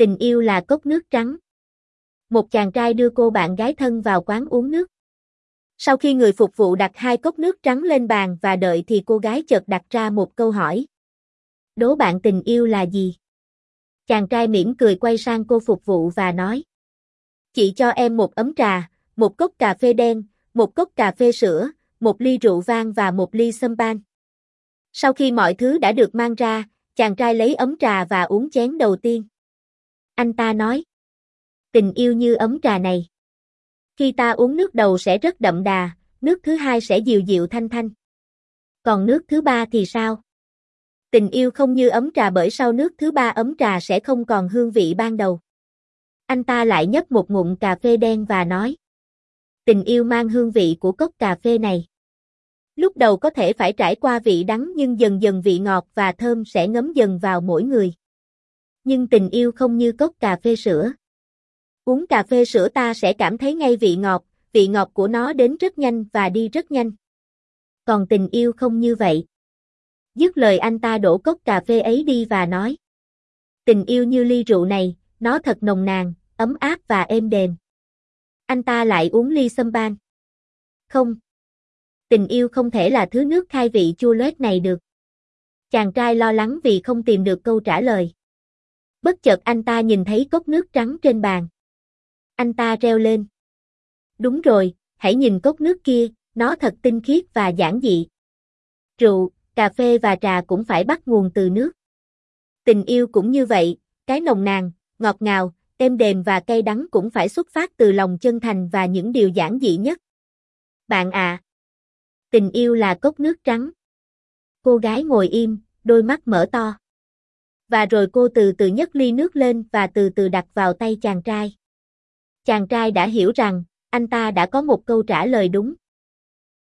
Tình yêu là cốc nước trắng. Một chàng trai đưa cô bạn gái thân vào quán uống nước. Sau khi người phục vụ đặt hai cốc nước trắng lên bàn và đợi thì cô gái chợt đặt ra một câu hỏi. Đố bạn tình yêu là gì? Chàng trai mỉm cười quay sang cô phục vụ và nói. Chị cho em một ấm trà, một cốc cà phê đen, một cốc cà phê sữa, một ly rượu vang và một ly sâm ban. Sau khi mọi thứ đã được mang ra, chàng trai lấy ấm trà và uống chén đầu tiên. Anh ta nói. Tình yêu như ấm trà này. Khi ta uống nước đầu sẽ rất đậm đà, nước thứ hai sẽ dịu dịu thanh thanh. Còn nước thứ ba thì sao? Tình yêu không như ấm trà bởi sau nước thứ ba ấm trà sẽ không còn hương vị ban đầu. Anh ta lại nhấp một ngụm cà phê đen và nói. Tình yêu mang hương vị của cốc cà phê này. Lúc đầu có thể phải trải qua vị đắng nhưng dần dần vị ngọt và thơm sẽ ngấm dần vào mỗi người. Nhưng tình yêu không như cốc cà phê sữa. Uống cà phê sữa ta sẽ cảm thấy ngay vị ngọt, vị ngọt của nó đến rất nhanh và đi rất nhanh. Còn tình yêu không như vậy. Dứt lời anh ta đổ cốc cà phê ấy đi và nói. Tình yêu như ly rượu này, nó thật nồng nàn, ấm áp và êm đềm. Anh ta lại uống ly sâm ban. Không. Tình yêu không thể là thứ nước khai vị chua loét này được. Chàng trai lo lắng vì không tìm được câu trả lời. Bất chợt anh ta nhìn thấy cốc nước trắng trên bàn. Anh ta reo lên. Đúng rồi, hãy nhìn cốc nước kia, nó thật tinh khiết và giản dị. Rượu, cà phê và trà cũng phải bắt nguồn từ nước. Tình yêu cũng như vậy, cái nồng nàn, ngọt ngào, êm đềm và cay đắng cũng phải xuất phát từ lòng chân thành và những điều giản dị nhất. Bạn à, tình yêu là cốc nước trắng. Cô gái ngồi im, đôi mắt mở to. Và rồi cô từ từ nhấc ly nước lên và từ từ đặt vào tay chàng trai. Chàng trai đã hiểu rằng, anh ta đã có một câu trả lời đúng.